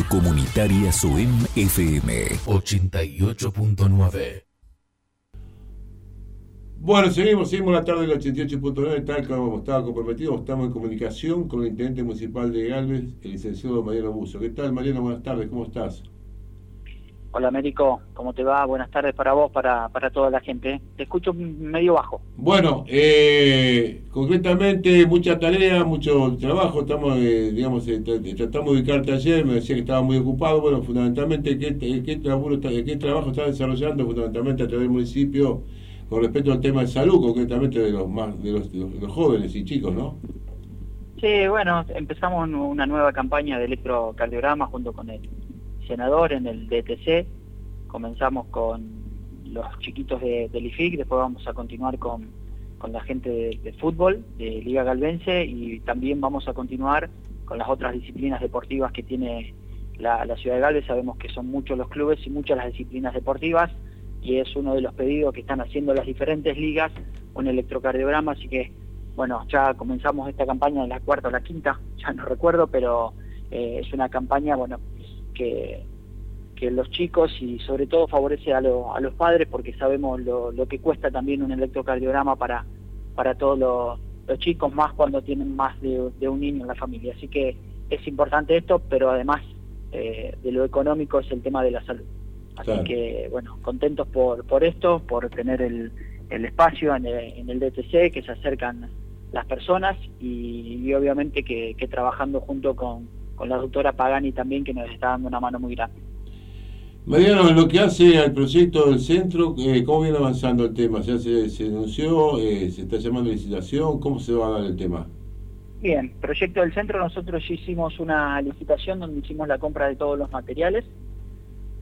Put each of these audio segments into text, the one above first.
Radio Comunitaria SOEM FM 88.9. Bueno, seguimos, seguimos la tarde del 88.9, tal como estaba comprometido, estamos en comunicación con el Intendente Municipal de Galvez, el licenciado Mariano Buzo. ¿Qué tal, Mariano? Buenas tardes, ¿cómo estás? Hola Américo, ¿cómo te va? Buenas tardes para vos, para, para toda la gente. ¿eh? Te escucho medio bajo. Bueno, eh, concretamente mucha tarea, mucho trabajo. Estamos, eh, digamos, eh, tratamos de ubicarte ayer, me decía que estaba muy ocupado. Bueno, fundamentalmente, ¿qué, eh, qué, trabajo está desarrollando fundamentalmente a través del municipio con respecto al tema de salud, concretamente de los, más, de los, de los, jóvenes y chicos, ¿no? Sí, bueno, empezamos una nueva campaña de electrocardiograma junto con el senador en el DTC. Comenzamos con los chiquitos de, del IFIC, después vamos a continuar con, con la gente de, fútbol, de Liga Galvense, y también vamos a continuar con las otras disciplinas deportivas que tiene la, ciudad de Galvez. Sabemos que son muchos los clubes y muchas las disciplinas deportivas, y es uno de los pedidos que están haciendo las diferentes ligas, un electrocardiograma, así que bueno, ya comenzamos esta campaña en la cuarta o la quinta, ya no recuerdo, pero eh, es una campaña, bueno, que, los chicos y sobre todo favorece a, lo, a los padres porque sabemos lo, lo, que cuesta también un electrocardiograma para, para todos los, chicos, más cuando tienen más de, un niño en la familia. Así que es importante esto, pero además eh, de lo económico es el tema de la salud. Así que, bueno, contentos por, por esto, por tener el, el espacio en el, en el, DTC, que se acercan las personas y, y obviamente que, que trabajando junto con con la doctora Pagani también, que nos está dando una mano muy grande. Mariano, en lo que hace al proyecto del centro, eh, ¿cómo viene avanzando el tema? ¿Ya se, se denunció? Eh, ¿Se está llamando licitación? ¿Cómo se va a dar el tema? Bien, proyecto del centro, nosotros hicimos una licitación donde hicimos la compra de todos los materiales.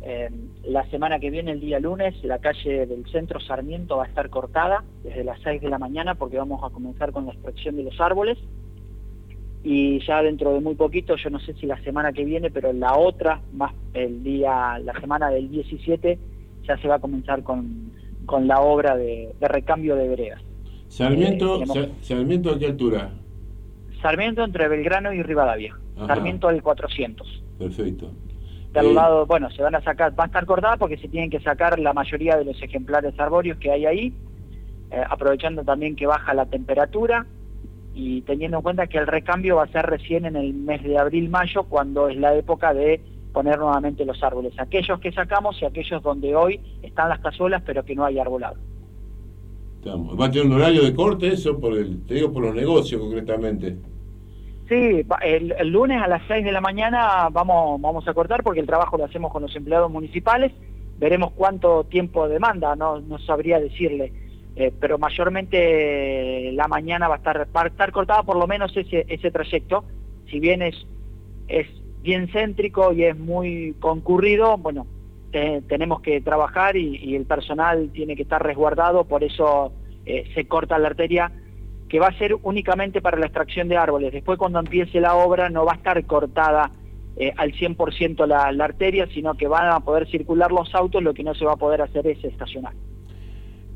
Em, la semana que viene, el día lunes, la calle del centro Sarmiento va a estar cortada desde las 6 de la mañana porque vamos a comenzar con la extracción de los árboles y ya dentro de muy poquito, yo no sé si la semana que viene, pero la otra, más el día, la semana del 17, ya se va a comenzar con, con la obra de, recambio de veredas. Sarmiento. Eh, Sarmiento, ¿a qué altura? Sarmiento entre Belgrano y Rivadavia. Sarmiento al 400. Perfecto. Del eh... lado, bueno, se van a sacar, va a estar cortada porque se tienen que sacar la mayoría de los ejemplares arbóreos que hay ahí, eh, aprovechando también que baja la temperatura y teniendo en cuenta que el recambio va a ser recién en el mes de abril-mayo, cuando es la época de poner nuevamente los árboles, aquellos que sacamos y aquellos donde hoy están las cazuelas pero que no hay arbolado. ¿Va a tener un horario de corte eso? Por el, te digo por los negocios concretamente. Sí, el, el, lunes a las 6 de la mañana vamos, vamos a cortar porque el trabajo lo hacemos con los empleados municipales. Veremos cuánto tiempo demanda, no, no sabría decirle. Eh, pero mayormente eh, la mañana va a estar, va cortada por lo menos ese, trayecto, si bien es, es bien céntrico y es muy concurrido, bueno, tenemos que trabajar y, el personal tiene que estar resguardado, por eso eh, se corta la arteria, que va a ser únicamente para la extracción de árboles. Después cuando empiece la obra no va a estar cortada al 100% la, la arteria, sino que van a poder circular los autos, lo que no se va a poder hacer es estacionar.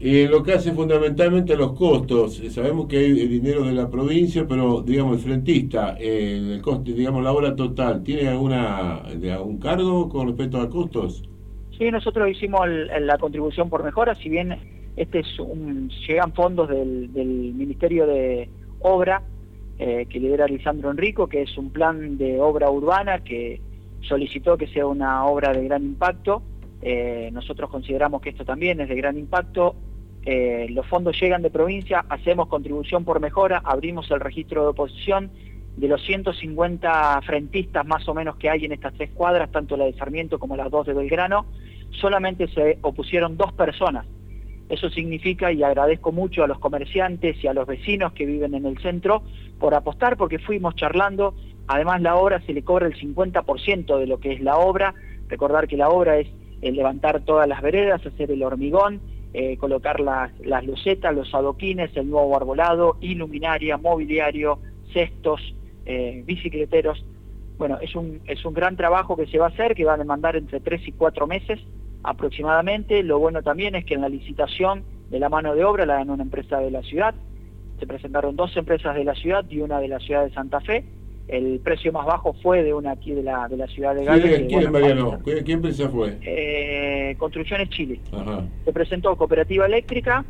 Eh, lo que hace fundamentalmente los costos. Eh, sabemos que hay eh, dinero de la provincia, pero digamos el frentista, eh, el coste, digamos la obra total, ¿tiene alguna de algún cargo con respecto a costos? Sí, nosotros hicimos el, la contribución por mejora, si bien este es un, llegan fondos del, del Ministerio de Obra eh, que lidera Lisandro Enrico, que es un plan de obra urbana que solicitó que sea una obra de gran impacto. nosotros consideramos que esto también es de gran impacto eh, los fondos llegan de provincia, hacemos contribución por mejora, abrimos el registro de oposición. De los 150 frentistas más o menos que hay en estas tres cuadras, tanto la de Sarmiento como las dos de Belgrano, solamente se opusieron dos personas. Eso significa, y agradezco mucho a los comerciantes y a los vecinos que viven en el centro por apostar, porque fuimos charlando. Además, la obra se le cobra el 50% de lo que es la obra. Recordar que la obra es el levantar todas las veredas, hacer el hormigón, eh, colocar las, las, lucetas, los adoquines, el nuevo arbolado, iluminaria, mobiliario, cestos, eh, bicicleteros. Bueno, es un, es un gran trabajo que se va a hacer, que va a demandar entre tres y cuatro meses aproximadamente. Lo bueno también es que en la licitación de la mano de obra la ganó una empresa de la ciudad. Se presentaron dos empresas de la ciudad y una de la ciudad de Santa Fe el precio más bajo fue de una aquí de la, de la ciudad de Galvez. Sí, ¿Quién, empresa fue? Eh, Construcciones Chile. Se presentó Cooperativa Eléctrica,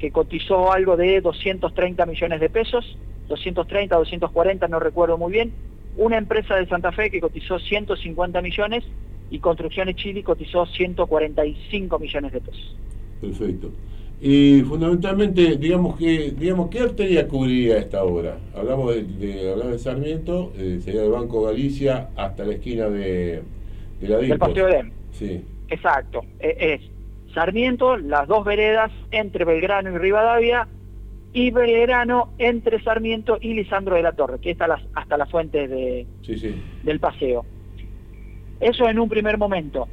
que cotizó algo de 230 millones de pesos, 230, 240, no recuerdo muy bien. Una empresa de Santa Fe que cotizó 150 millones y Construcciones Chile cotizó 145 millones de pesos. Perfecto. Y fundamentalmente, digamos que, digamos, ¿qué arteria cubriría esta obra? Hablamos de, de, de Sarmiento, eh, sería del Banco Galicia hasta la esquina de, de la Del Paseo de Sí. Exacto. E, es, Sarmiento, las dos veredas entre Belgrano y Rivadavia, y Belgrano entre Sarmiento y Lisandro de la Torre, que está las, hasta las fuentes de, sí, sí. del paseo. Eso en un primer momento.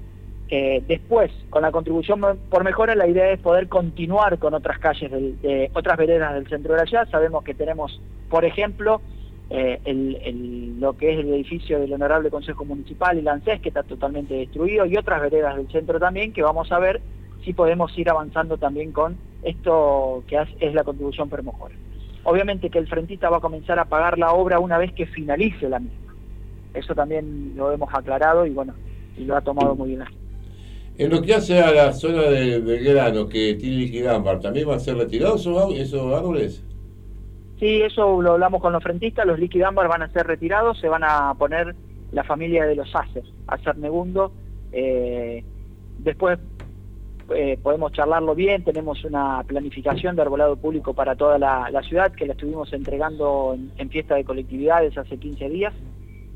Eh, después, con la contribución por mejora, la idea es poder continuar con otras calles, otras veredas del centro de allá. Sabemos que tenemos, por ejemplo, eh, lo que es el edificio del Honorable Consejo Municipal, y ANSES, que está totalmente destruido, y otras veredas del centro también, que vamos a ver si podemos ir avanzando también con esto que es la contribución por mejora. Obviamente que el frentista va a comenzar a pagar la obra una vez que finalice la misma. Eso también lo hemos aclarado y bueno, lo ha tomado muy bien la. En lo que hace a la zona de Belgrano, que tiene liquidámbar, ¿también van a ser retirados esos, árboles? Sí, eso lo hablamos con los frentistas, los liquidámbar van a ser retirados, se van a poner la familia de los Acer, Acer Negundo. Eh, después eh, podemos charlarlo bien, tenemos una planificación de arbolado público para toda la, ciudad que la estuvimos entregando en, en, fiesta de colectividades hace 15 días,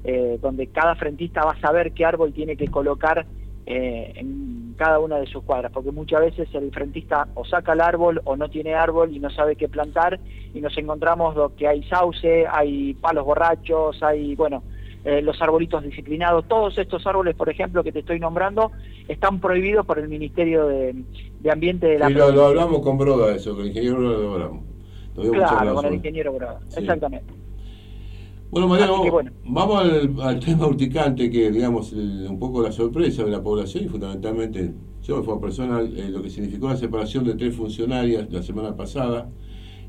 eh, donde cada frentista va a saber qué árbol tiene que colocar eh, en cada una de sus cuadras, porque muchas veces el frentista o saca el árbol o no tiene árbol y no sabe qué plantar y nos encontramos que hay sauce, hay palos borrachos, hay, bueno, eh, los arbolitos disciplinados, todos estos árboles, por ejemplo, que te estoy nombrando, están prohibidos por el Ministerio de, Ambiente de la sí, lo, lo, hablamos con Broda eso, con el ingeniero lo hablamos. Claro, con el ingeniero Broda, exactamente. Bueno, Mariano, ah, vamos al, tema urticante que, digamos, un poco la sorpresa de la población y fundamentalmente yo, fue personal, eh, lo que significó la separación de tres funcionarias la semana pasada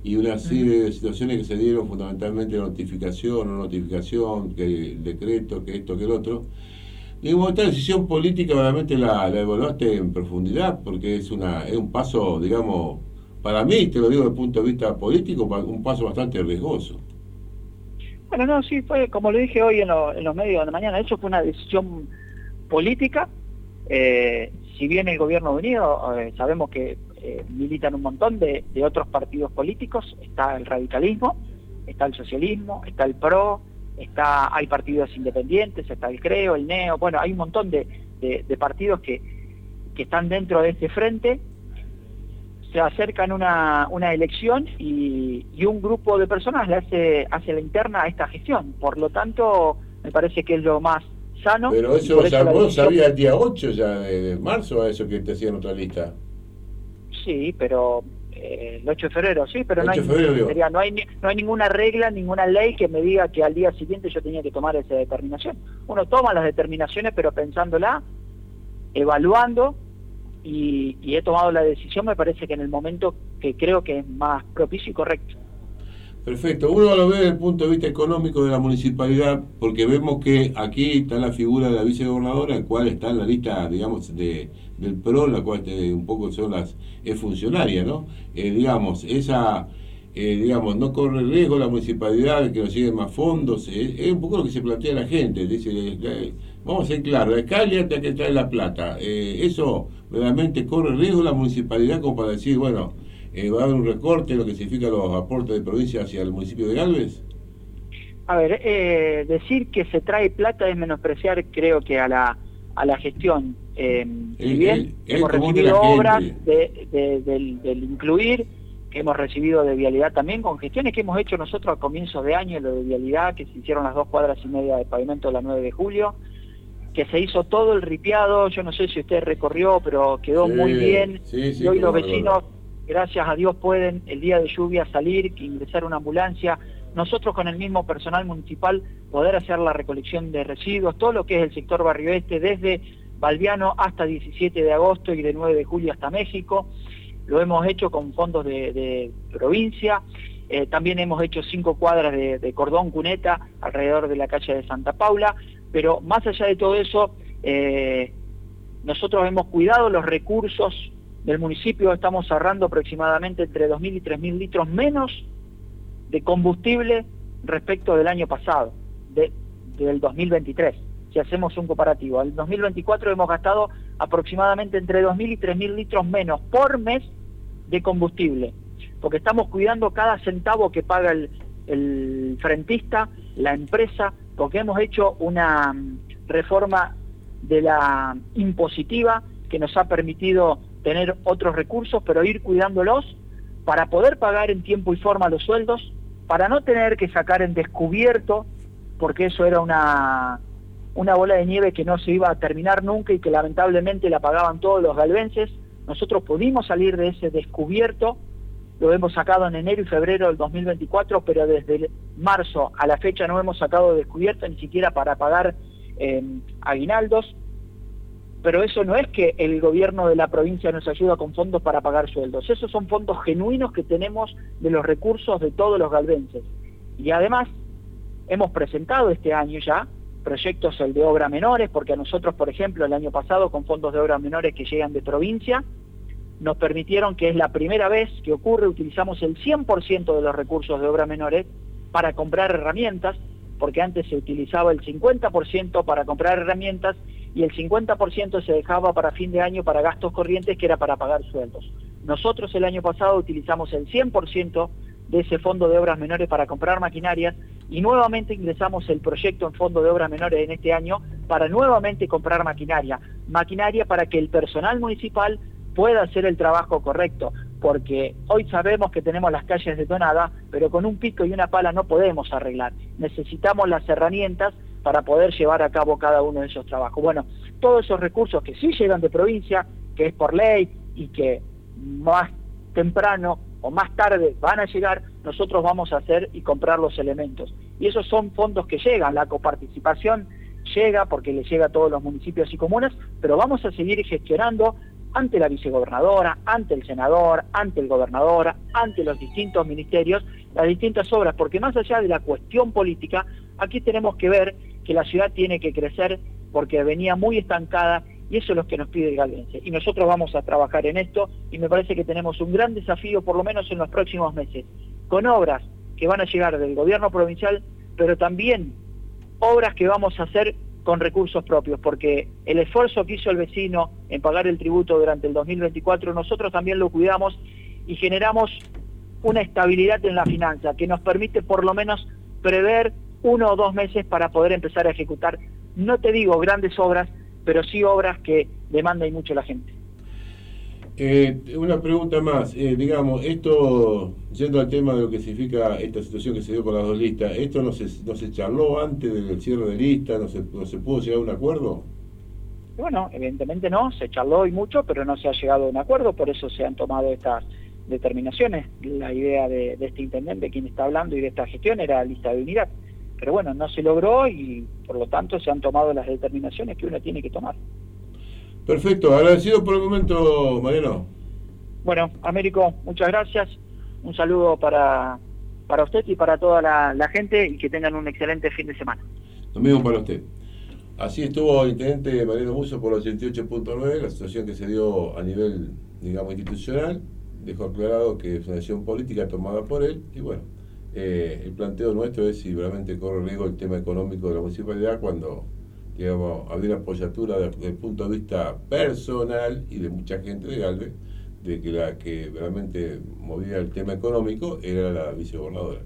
y una serie de situaciones que se dieron fundamentalmente notificación, no notificación, que el decreto, que esto, que el otro. Digo, esta decisión política obviamente la, evaluaste en profundidad porque es, una, es un paso, digamos, para mí, te lo digo desde el punto de vista político, un paso bastante riesgoso. Bueno, no, sí, fue como lo dije hoy en, los medios de mañana, eso fue una decisión política. Eh, si bien el gobierno unido, eh, sabemos que eh, militan un montón de, otros partidos políticos, está el radicalismo, está el socialismo, está el PRO, está hay partidos independientes, está el CREO, el NEO, bueno, hay un montón de, partidos que, que están dentro de este frente se acercan una, una elección y, y, un grupo de personas le hace, hace la interna a esta gestión. Por lo tanto, me parece que es lo más sano. Pero eso, o el día 8 ya de, de marzo, eso que te hacían otra lista. Sí, pero eh, el 8 de febrero, sí, pero no hay, no, hay, no hay ninguna regla, ninguna ley que me diga que al día siguiente yo tenía que tomar esa determinación. Uno toma las determinaciones, pero pensándola, evaluando y, y, he tomado la decisión, me parece que en el momento que creo que es más propicio y correcto. Perfecto, uno lo ve desde el punto de vista económico de la municipalidad, porque vemos que aquí está la figura de la vicegobernadora, la cual está en la lista, digamos, de, del PRO, la cual este, un poco son las, es funcionaria, ¿no? Eh, digamos, esa eh, digamos, no corre riesgo la municipalidad de que nos sigue más fondos, eh, es un poco lo que se plantea la gente, dice, eh, eh, vamos a ser claros, el hasta que trae la plata, eso realmente corre riesgo la municipalidad como para decir, bueno, va a haber un recorte en lo que significa los aportes de provincia hacia el municipio de Galvez. A ver, decir que se trae plata es menospreciar creo que a la, a la gestión. si bien el, el, obras de, del incluir que hemos recibido de vialidad también, con gestiones que hemos hecho nosotros a comienzos de año, lo de vialidad, que se hicieron las dos cuadras y media de pavimento la 9 de julio, que se hizo todo el ripiado, yo no sé si usted recorrió, pero quedó muy bien, y hoy los vecinos, gracias a Dios, pueden el día de lluvia salir, ingresar una ambulancia, nosotros con el mismo personal municipal poder hacer la recolección de residuos, todo lo que es el sector barrio este, desde Balviano hasta 17 de agosto y de 9 de julio hasta México, lo hemos hecho con fondos de, provincia, eh, también hemos hecho cinco cuadras de, cordón cuneta alrededor de la calle de Santa Paula, pero más allá de todo eso, eh, nosotros hemos cuidado los recursos del municipio, estamos ahorrando aproximadamente entre 2.000 y 3.000 litros menos de combustible respecto del año pasado, de, del 2023 si hacemos un comparativo. Al 2024 hemos gastado aproximadamente entre 2.000 y 3.000 litros menos por mes de combustible, porque estamos cuidando cada centavo que paga el, el frentista, la empresa, porque hemos hecho una mm, reforma de la impositiva que nos ha permitido tener otros recursos, pero ir cuidándolos para poder pagar en tiempo y forma los sueldos, para no tener que sacar en descubierto, porque eso era una una bola de nieve que no se iba a terminar nunca y que lamentablemente la pagaban todos los galvenses. Nosotros pudimos salir de ese descubierto, lo hemos sacado en enero y febrero del 2024, pero desde marzo a la fecha no hemos sacado descubierto ni siquiera para pagar em, aguinaldos. Pero eso no es que el gobierno de la provincia nos ayuda con fondos para pagar sueldos, esos son fondos genuinos que tenemos de los recursos de todos los galvenses. Y además, hemos presentado este año ya proyectos el de obra menores, porque a nosotros, por ejemplo, el año pasado, con fondos de obra menores que llegan de provincia, nos permitieron que es la primera vez que ocurre, utilizamos el 100% de los recursos de obra menores para comprar herramientas, porque antes se utilizaba el 50% para comprar herramientas y el 50% se dejaba para fin de año para gastos corrientes, que era para pagar sueldos. Nosotros el año pasado utilizamos el 100% de ese fondo de obras menores para comprar maquinarias y nuevamente ingresamos el proyecto en fondo de obras menores en este año para nuevamente comprar maquinaria, maquinaria para que el personal municipal pueda hacer el trabajo correcto, porque hoy sabemos que tenemos las calles detonadas, pero con un pico y una pala no podemos arreglar. Necesitamos las herramientas para poder llevar a cabo cada uno de esos trabajos. Bueno, todos esos recursos que sí llegan de provincia, que es por ley y que más temprano o más tarde van a llegar, nosotros vamos a hacer y comprar los elementos. Y esos son fondos que llegan, la coparticipación llega porque le llega a todos los municipios y comunas, pero vamos a seguir gestionando ante la vicegobernadora, ante el senador, ante el gobernador, ante los distintos ministerios, las distintas obras, porque más allá de la cuestión política, aquí tenemos que ver que la ciudad tiene que crecer porque venía muy estancada y eso es lo que nos pide el Galvense. Y nosotros vamos a trabajar en esto y me parece que tenemos un gran desafío, por lo menos en los próximos meses, con obras que van a llegar del gobierno provincial, pero también obras que vamos a hacer con recursos propios, porque el esfuerzo que hizo el vecino en pagar el tributo durante el 2024, nosotros también lo cuidamos y generamos una estabilidad en la finanza que nos permite por lo menos prever uno o dos meses para poder empezar a ejecutar, no te digo grandes obras, pero sí obras que demanda y mucho la gente. Eh, una pregunta más, eh, digamos, esto, yendo al tema de lo que significa esta situación que se dio con las dos listas, ¿esto no se, no se charló antes del cierre de lista? ¿No se, no se pudo llegar a un acuerdo? Bueno, evidentemente no, se charló y mucho, pero no se ha llegado a un acuerdo, por eso se han tomado estas determinaciones. La idea de, este intendente, quien está hablando, y de esta gestión era lista de unidad. Pero bueno, no se logró y por lo tanto se han tomado las determinaciones que uno tiene que tomar. Perfecto, agradecido por el momento, Mariano. Bueno, Américo, muchas gracias. Un saludo para, para usted y para toda la, gente y que tengan un excelente fin de semana. Lo mismo para usted. Así estuvo el intendente Mariano Muso por el 88.9, la situación que se dio a nivel, digamos, institucional. Dejó aclarado que es una decisión política tomada por él y bueno eh, el planteo nuestro es si realmente corre riesgo el tema económico de la municipalidad cuando digamos, había una apoyatura desde el punto de vista personal y de mucha gente de Galvez, de que la que realmente movía el tema económico era la vicegobernadora.